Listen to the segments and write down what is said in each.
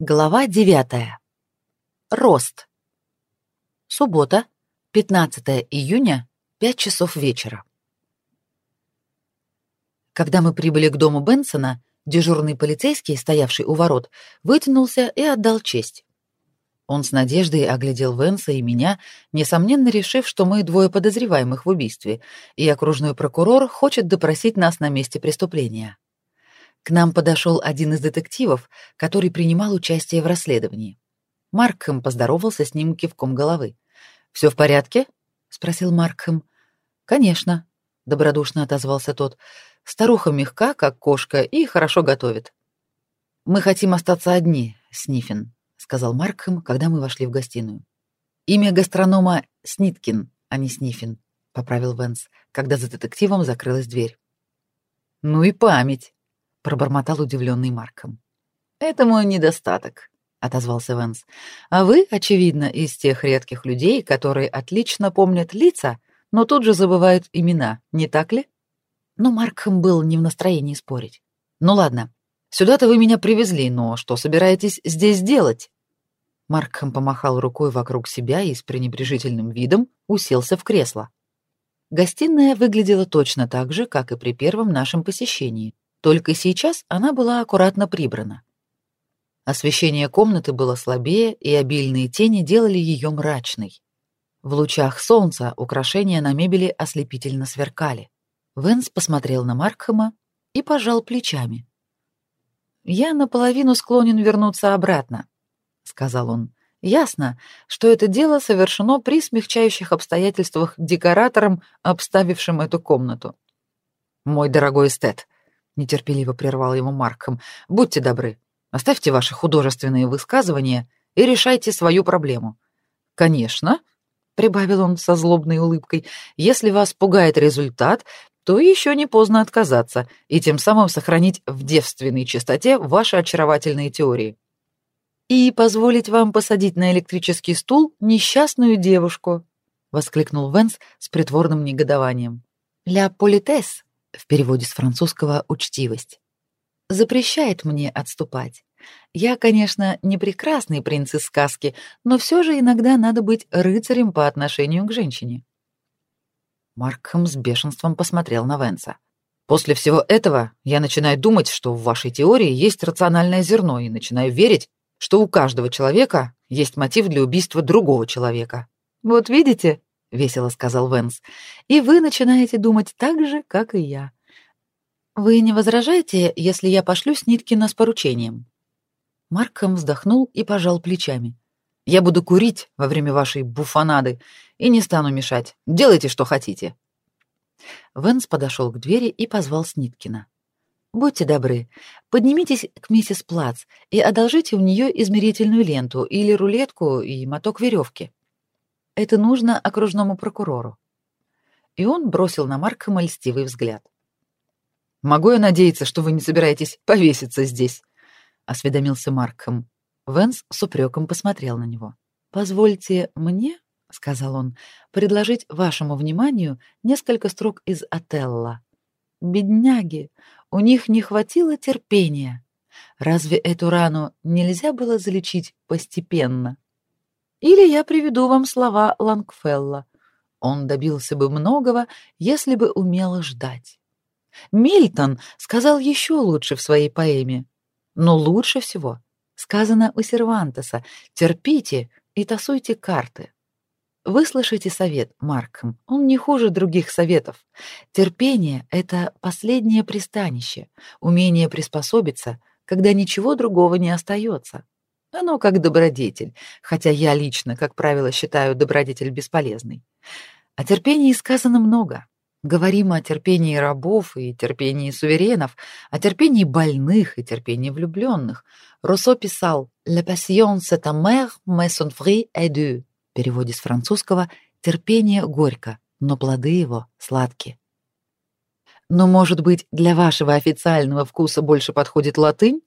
Глава 9. Рост. Суббота, 15 июня, 5 часов вечера. Когда мы прибыли к дому Бенсона, дежурный полицейский, стоявший у ворот, вытянулся и отдал честь. Он с надеждой оглядел Венса и меня, несомненно решив, что мы двое подозреваемых в убийстве, и окружной прокурор хочет допросить нас на месте преступления. К нам подошел один из детективов, который принимал участие в расследовании. Маркхэм поздоровался с ним кивком головы. «Все в порядке?» — спросил Маркхэм. «Конечно», — добродушно отозвался тот. «Старуха мягка, как кошка, и хорошо готовит». «Мы хотим остаться одни, Снифин», — сказал Маркхэм, когда мы вошли в гостиную. «Имя гастронома Сниткин, а не Снифин», — поправил Венс, когда за детективом закрылась дверь. «Ну и память», пробормотал удивленный Марком. Это мой недостаток, отозвался Венс. А вы, очевидно, из тех редких людей, которые отлично помнят лица, но тут же забывают имена, не так ли? Но Маркхэм был не в настроении спорить. Ну ладно, сюда-то вы меня привезли, но что собираетесь здесь делать? Маркхэм помахал рукой вокруг себя и с пренебрежительным видом уселся в кресло. Гостиная выглядела точно так же, как и при первом нашем посещении. Только сейчас она была аккуратно прибрана. Освещение комнаты было слабее, и обильные тени делали ее мрачной. В лучах солнца украшения на мебели ослепительно сверкали. Венс посмотрел на Маркхэма и пожал плечами. «Я наполовину склонен вернуться обратно», — сказал он. «Ясно, что это дело совершено при смягчающих обстоятельствах декоратором, обставившим эту комнату». «Мой дорогой эстет», нетерпеливо прервал ему Марком. Будьте добры, оставьте ваши художественные высказывания и решайте свою проблему. Конечно, прибавил он со злобной улыбкой. Если вас пугает результат, то еще не поздно отказаться и тем самым сохранить в девственной чистоте ваши очаровательные теории. И позволить вам посадить на электрический стул несчастную девушку, воскликнул Венс с притворным негодованием. «Ля политес», в переводе с французского «учтивость», запрещает мне отступать. Я, конечно, не прекрасный принц из сказки, но все же иногда надо быть рыцарем по отношению к женщине. Маркхэм с бешенством посмотрел на Венса. После всего этого я начинаю думать, что в вашей теории есть рациональное зерно, и начинаю верить, что у каждого человека есть мотив для убийства другого человека. Вот видите, — весело сказал Венс. «И вы начинаете думать так же, как и я. Вы не возражаете, если я пошлю Сниткина с поручением?» Маркхэм вздохнул и пожал плечами. «Я буду курить во время вашей буфанады и не стану мешать. Делайте, что хотите». Венс подошел к двери и позвал Сниткина. «Будьте добры, поднимитесь к миссис Плац и одолжите у нее измерительную ленту или рулетку и моток веревки. Это нужно окружному прокурору. И он бросил на Марка льстивый взгляд. Могу я надеяться, что вы не собираетесь повеситься здесь? осведомился Маркхэм. Венс с упреком посмотрел на него. Позвольте мне, сказал он, предложить вашему вниманию несколько строк из Отелла. Бедняги, у них не хватило терпения. Разве эту рану нельзя было залечить постепенно? Или я приведу вам слова Лангфелла. Он добился бы многого, если бы умел ждать. Мильтон сказал еще лучше в своей поэме. Но лучше всего сказано у Сервантеса «Терпите и тасуйте карты». Выслушайте совет, Маркхэм, он не хуже других советов. Терпение — это последнее пристанище, умение приспособиться, когда ничего другого не остается. Оно как добродетель, хотя я лично, как правило, считаю добродетель бесполезной. О терпении сказано много. Говорим о терпении рабов и терпении суверенов, о терпении больных и терпении влюбленных. Руссо писал «La passion c'est amer, mais son fruit est doux» в переводе с французского «терпение горько, но плоды его сладкие». Но, может быть, для вашего официального вкуса больше подходит латынь?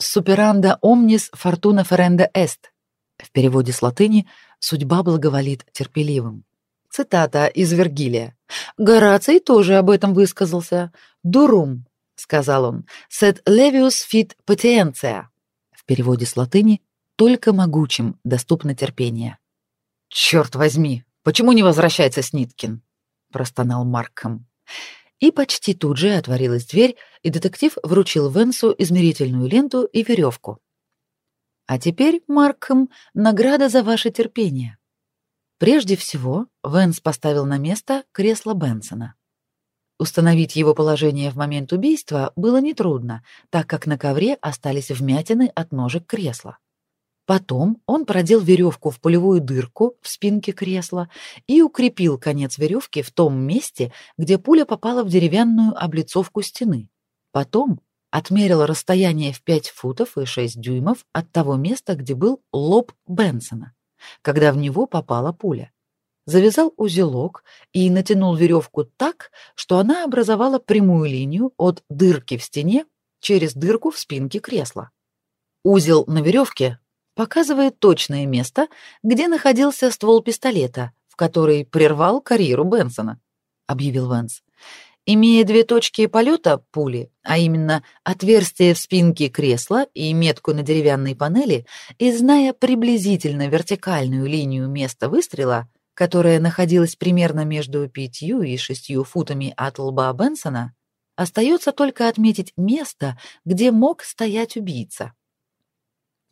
Суперанда omnis fortuna ferenda est. В переводе с латыни «судьба благоволит терпеливым». Цитата из Вергилия. Гораций тоже об этом высказался. «Дурум», — сказал он, «sed levius fit patientia». В переводе с латыни «только могучим доступно терпение». «Черт возьми, почему не возвращается Сниткин?» — простонал Марком. И почти тут же отворилась дверь, и детектив вручил Венсу измерительную ленту и веревку. «А теперь, Марком, награда за ваше терпение». Прежде всего, Венс поставил на место кресло Бенсона. Установить его положение в момент убийства было нетрудно, так как на ковре остались вмятины от ножек кресла. Потом он продел веревку в пулевую дырку в спинке кресла и укрепил конец веревки в том месте, где пуля попала в деревянную облицовку стены. Потом отмерил расстояние в 5 футов и 6 дюймов от того места, где был лоб Бенсона, когда в него попала пуля завязал узелок и натянул веревку так, что она образовала прямую линию от дырки в стене через дырку в спинке кресла. Узел на веревке показывает точное место, где находился ствол пистолета, в который прервал карьеру Бенсона, объявил Венс. Имея две точки полета пули, а именно отверстие в спинке кресла и метку на деревянной панели, и зная приблизительно вертикальную линию места выстрела, которая находилась примерно между пятью и шестью футами от лба Бенсона, остается только отметить место, где мог стоять убийца.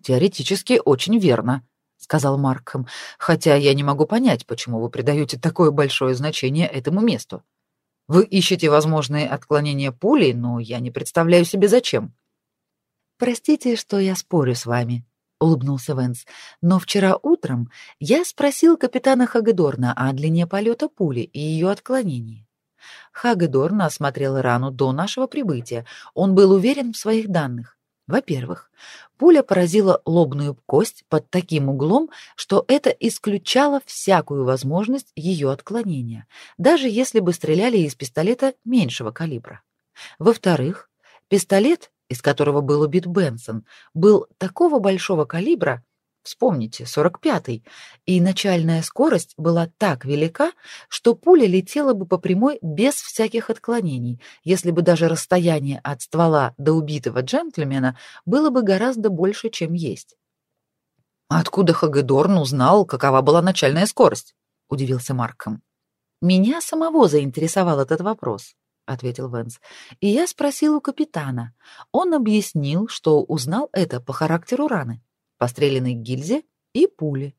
«Теоретически очень верно», — сказал Маркхэм, «хотя я не могу понять, почему вы придаете такое большое значение этому месту. Вы ищете возможные отклонения пули, но я не представляю себе зачем». «Простите, что я спорю с вами», — улыбнулся Венс. «Но вчера утром я спросил капитана Хагедорна о длине полета пули и ее отклонении. Хагедорн осмотрел рану до нашего прибытия. Он был уверен в своих данных. Во-первых, пуля поразила лобную кость под таким углом, что это исключало всякую возможность ее отклонения, даже если бы стреляли из пистолета меньшего калибра. Во-вторых, пистолет из которого был убит Бенсон, был такого большого калибра, вспомните, 45-й, и начальная скорость была так велика, что пуля летела бы по прямой без всяких отклонений, если бы даже расстояние от ствола до убитого джентльмена было бы гораздо больше, чем есть. «Откуда Хагедорн узнал, какова была начальная скорость?» — удивился Марком. «Меня самого заинтересовал этот вопрос ответил Венс. И я спросил у капитана. Он объяснил, что узнал это по характеру раны, постреленной гильзе и пули.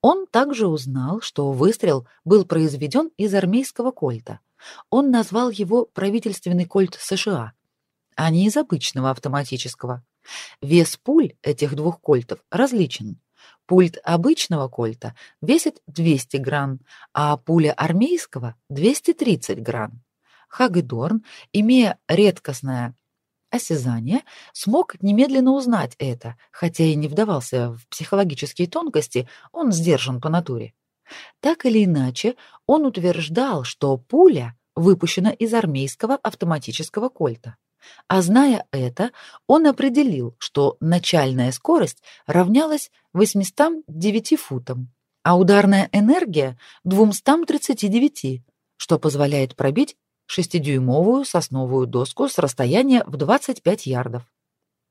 Он также узнал, что выстрел был произведен из армейского кольта. Он назвал его правительственный кольт США, а не из обычного автоматического. Вес пуль этих двух кольтов различен. Пульт обычного кольта весит 200 грамм, а пуля армейского — 230 грамм. Хагедорн, имея редкостное осязание, смог немедленно узнать это, хотя и не вдавался в психологические тонкости, он сдержан по натуре. Так или иначе, он утверждал, что пуля выпущена из армейского автоматического кольта. А зная это, он определил, что начальная скорость равнялась 809 футам, а ударная энергия — 239, что позволяет пробить шестидюймовую сосновую доску с расстояния в 25 ярдов.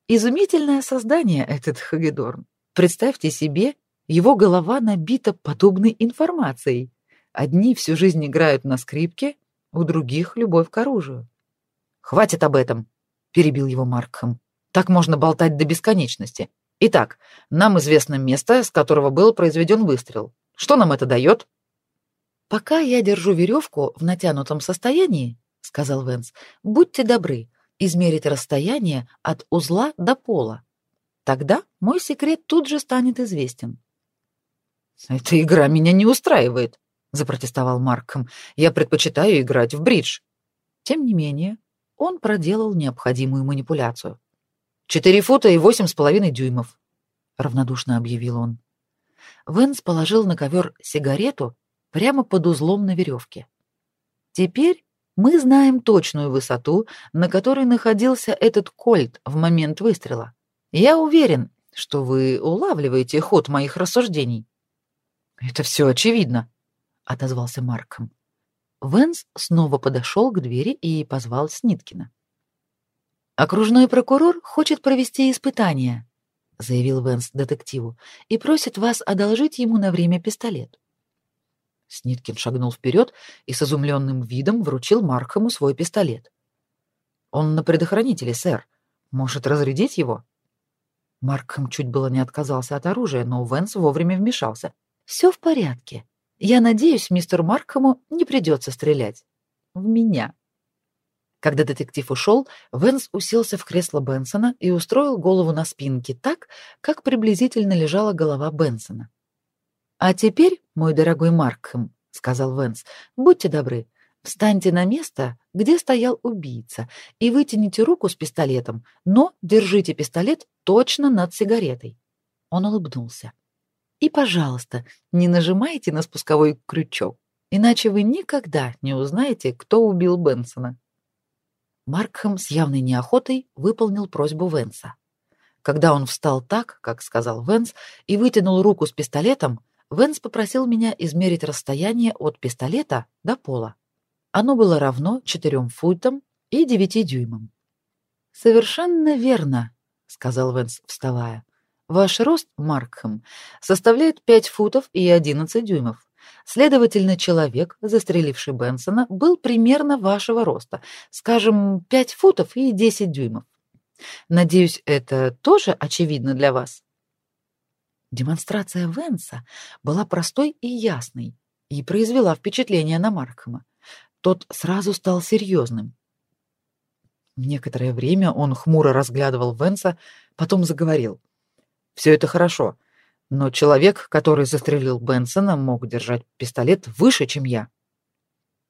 Изумительное создание этот Хагедорн. Представьте себе, его голова набита подобной информацией. Одни всю жизнь играют на скрипке, у других — любовь к оружию. «Хватит об этом», — перебил его Маркхэм. «Так можно болтать до бесконечности. Итак, нам известно место, с которого был произведен выстрел. Что нам это дает?» «Пока я держу веревку в натянутом состоянии, — сказал Венс, — будьте добры, измерить расстояние от узла до пола. Тогда мой секрет тут же станет известен». «Эта игра меня не устраивает», — запротестовал Марком. «Я предпочитаю играть в бридж». Тем не менее, он проделал необходимую манипуляцию. «Четыре фута и восемь с половиной дюймов», — равнодушно объявил он. Венс положил на ковер сигарету прямо под узлом на веревке. Теперь мы знаем точную высоту, на которой находился этот кольт в момент выстрела. Я уверен, что вы улавливаете ход моих рассуждений. Это все очевидно, отозвался Марком. Венс снова подошел к двери и позвал Сниткина. Окружной прокурор хочет провести испытание, заявил Венс детективу, и просит вас одолжить ему на время пистолет. Сниткин шагнул вперед и с изумленным видом вручил Маркхэму свой пистолет. «Он на предохранителе, сэр. Может, разрядить его?» Маркхэм чуть было не отказался от оружия, но Венс вовремя вмешался. «Все в порядке. Я надеюсь, мистер Маркхэму не придется стрелять. В меня». Когда детектив ушел, Венс уселся в кресло Бенсона и устроил голову на спинке так, как приблизительно лежала голова Бенсона. «А теперь, мой дорогой Маркхэм», — сказал Венс, — «будьте добры, встаньте на место, где стоял убийца, и вытяните руку с пистолетом, но держите пистолет точно над сигаретой». Он улыбнулся. «И, пожалуйста, не нажимайте на спусковой крючок, иначе вы никогда не узнаете, кто убил Бенсона». Маркхэм с явной неохотой выполнил просьбу Венса. Когда он встал так, как сказал Венс, и вытянул руку с пистолетом, Венс попросил меня измерить расстояние от пистолета до пола. Оно было равно 4 футам и 9 дюймам. «Совершенно верно», — сказал Венс, вставая. «Ваш рост, Маркхэм, составляет 5 футов и 11 дюймов. Следовательно, человек, застреливший Бенсона, был примерно вашего роста, скажем, 5 футов и 10 дюймов. Надеюсь, это тоже очевидно для вас?» Демонстрация Венса была простой и ясной и произвела впечатление на Маркхэма. Тот сразу стал серьезным. Некоторое время он хмуро разглядывал Венса, потом заговорил. «Все это хорошо, но человек, который застрелил Бенсона, мог держать пистолет выше, чем я».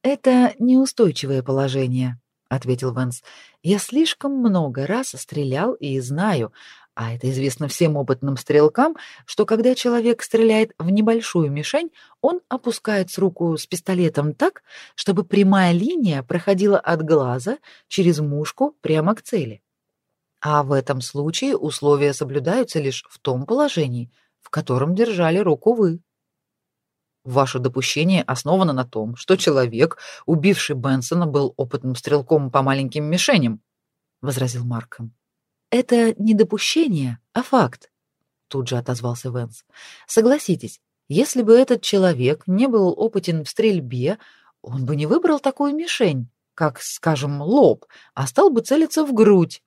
«Это неустойчивое положение», — ответил Венс. «Я слишком много раз стрелял и знаю, а это известно всем опытным стрелкам, что когда человек стреляет в небольшую мишень, он опускает руку с пистолетом так, чтобы прямая линия проходила от глаза через мушку прямо к цели. А в этом случае условия соблюдаются лишь в том положении, в котором держали руку вы. Ваше допущение основано на том, что человек, убивший Бенсона, был опытным стрелком по маленьким мишеням, возразил Марком. Это не допущение, а факт, тут же отозвался Венс. Согласитесь, если бы этот человек не был опытен в стрельбе, он бы не выбрал такую мишень, как, скажем, лоб, а стал бы целиться в грудь.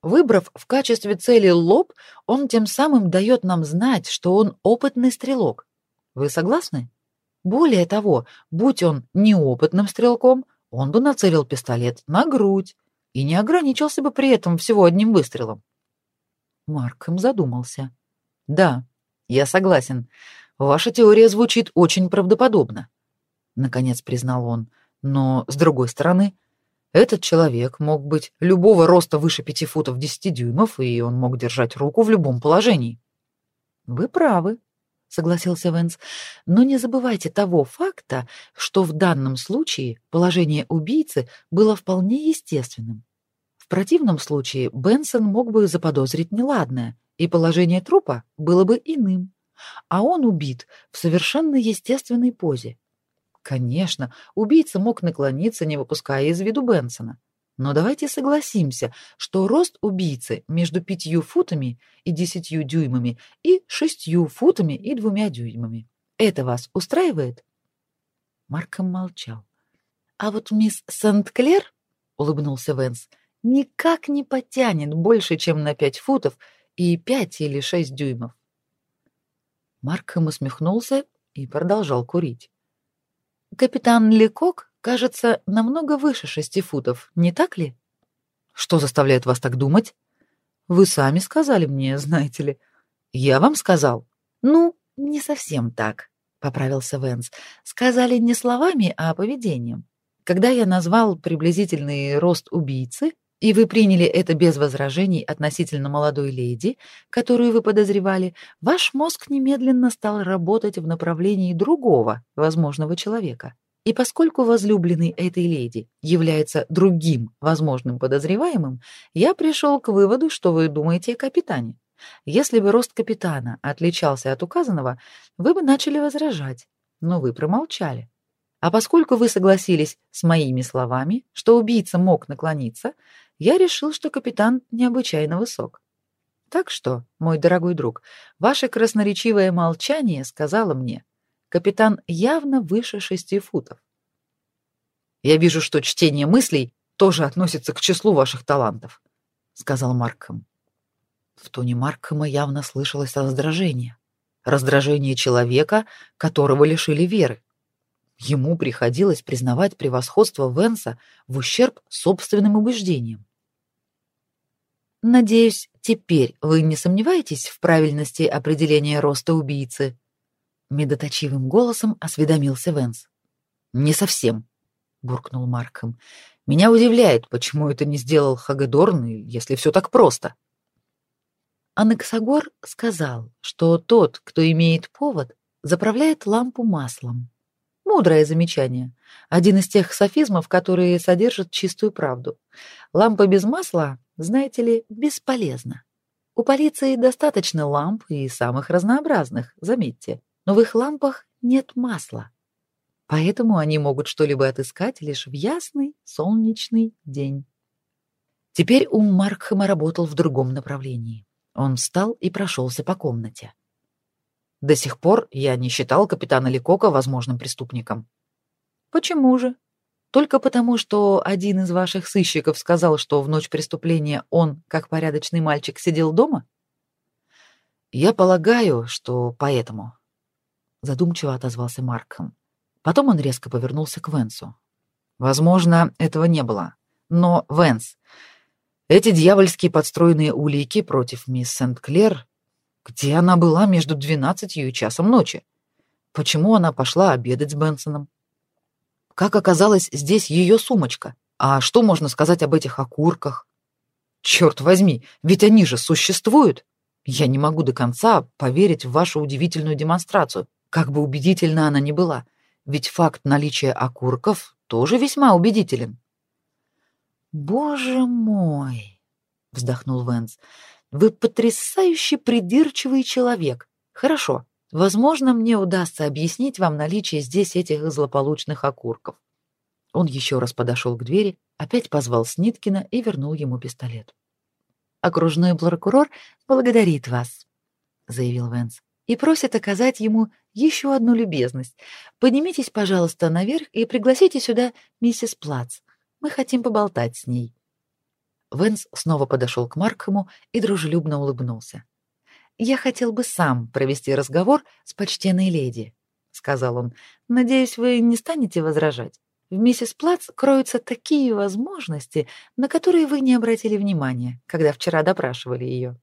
Выбрав в качестве цели лоб, он тем самым дает нам знать, что он опытный стрелок. Вы согласны? Более того, будь он неопытным стрелком, он бы нацелил пистолет на грудь, и не ограничился бы при этом всего одним выстрелом. Маркхэм задумался. «Да, я согласен. Ваша теория звучит очень правдоподобно», — наконец признал он. «Но, с другой стороны, этот человек мог быть любого роста выше пяти футов десяти дюймов, и он мог держать руку в любом положении». «Вы правы», — согласился Венс. «Но не забывайте того факта, что в данном случае положение убийцы было вполне естественным. В противном случае Бенсон мог бы заподозрить неладное, и положение трупа было бы иным. А он убит в совершенно естественной позе. Конечно, убийца мог наклониться, не выпуская из виду Бенсона. Но давайте согласимся, что рост убийцы между пятью футами и десятью дюймами и шестью футами и двумя дюймами. Это вас устраивает? Марком молчал. А вот мисс Сент-Клер, улыбнулся Венс, — никак не потянет больше, чем на пять футов и пять или шесть дюймов. Маркхэм усмехнулся и продолжал курить. Капитан Лекок, кажется, намного выше шести футов, не так ли? Что заставляет вас так думать? Вы сами сказали мне, знаете ли. Я вам сказал. Ну, не совсем так, поправился Венс. Сказали не словами, а поведением. Когда я назвал приблизительный рост убийцы, и вы приняли это без возражений относительно молодой леди, которую вы подозревали, ваш мозг немедленно стал работать в направлении другого возможного человека. И поскольку возлюбленный этой леди является другим возможным подозреваемым, я пришел к выводу, что вы думаете о капитане. Если бы рост капитана отличался от указанного, вы бы начали возражать, но вы промолчали. А поскольку вы согласились с моими словами, что убийца мог наклониться, я решил, что капитан необычайно высок. так что, мой дорогой друг, ваше красноречивое молчание сказало мне, капитан явно выше шести футов. Я вижу, что чтение мыслей тоже относится к числу ваших талантов, сказал Маркхэм. В тоне Маркхэма явно слышалось раздражение. Раздражение человека, которого лишили веры. Ему приходилось признавать превосходство Венса в ущерб собственным убеждениям. Надеюсь, теперь вы не сомневаетесь в правильности определения роста убийцы? медоточивым голосом осведомился Венс. Не совсем, буркнул Маркхэм. Меня удивляет, почему это не сделал Хагедорн, если все так просто. Анаксагор сказал, что тот, кто имеет повод, заправляет лампу маслом. Мудрое замечание. Один из тех софизмов, которые содержат чистую правду. Лампа без масла, знаете ли, бесполезна. У полиции достаточно ламп и самых разнообразных, заметьте, но в их лампах нет масла. Поэтому они могут что-либо отыскать лишь в ясный солнечный день. Теперь ум Маркхэма работал в другом направлении. Он встал и прошелся по комнате. До сих пор я не считал капитана Ликока возможным преступником. Почему же? Только потому, что один из ваших сыщиков сказал, что в ночь преступления он, как порядочный мальчик, сидел дома? Я полагаю, что поэтому. Задумчиво отозвался Маркхэм. Потом он резко повернулся к Венсу. Возможно, этого не было. Но, Венс, эти дьявольские подстроенные улики против мисс Сент-Клер где она была между двенадцатью и часом ночи? Почему она пошла обедать с Бенсоном? Как оказалась здесь ее сумочка? А что можно сказать об этих окурках? Черт возьми, ведь они же существуют. Я не могу до конца поверить в вашу удивительную демонстрацию, как бы убедительна она ни была, ведь факт наличия окурков тоже весьма убедителен. Боже мой, вздохнул Венс. Вы потрясающе придирчивый человек. Хорошо. Возможно, мне удастся объяснить вам наличие здесь этих злополучных окурков. Он еще раз подошел к двери, опять позвал Сниткина и вернул ему пистолет. Окружной прокурор благодарит вас, заявил Венс, и просит оказать ему еще одну любезность. Поднимитесь, пожалуйста, наверх и пригласите сюда миссис Плац. Мы хотим поболтать с ней. Венс снова подошел к Маркхэму и дружелюбно улыбнулся. «Я хотел бы сам провести разговор с почтенной леди», — сказал он. «Надеюсь, вы не станете возражать. В миссис Плац кроются такие возможности, на которые вы не обратили внимания, когда вчера допрашивали ее».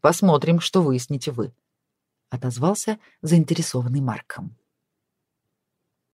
«Посмотрим, что выясните вы», — отозвался заинтересованный Маркхэм.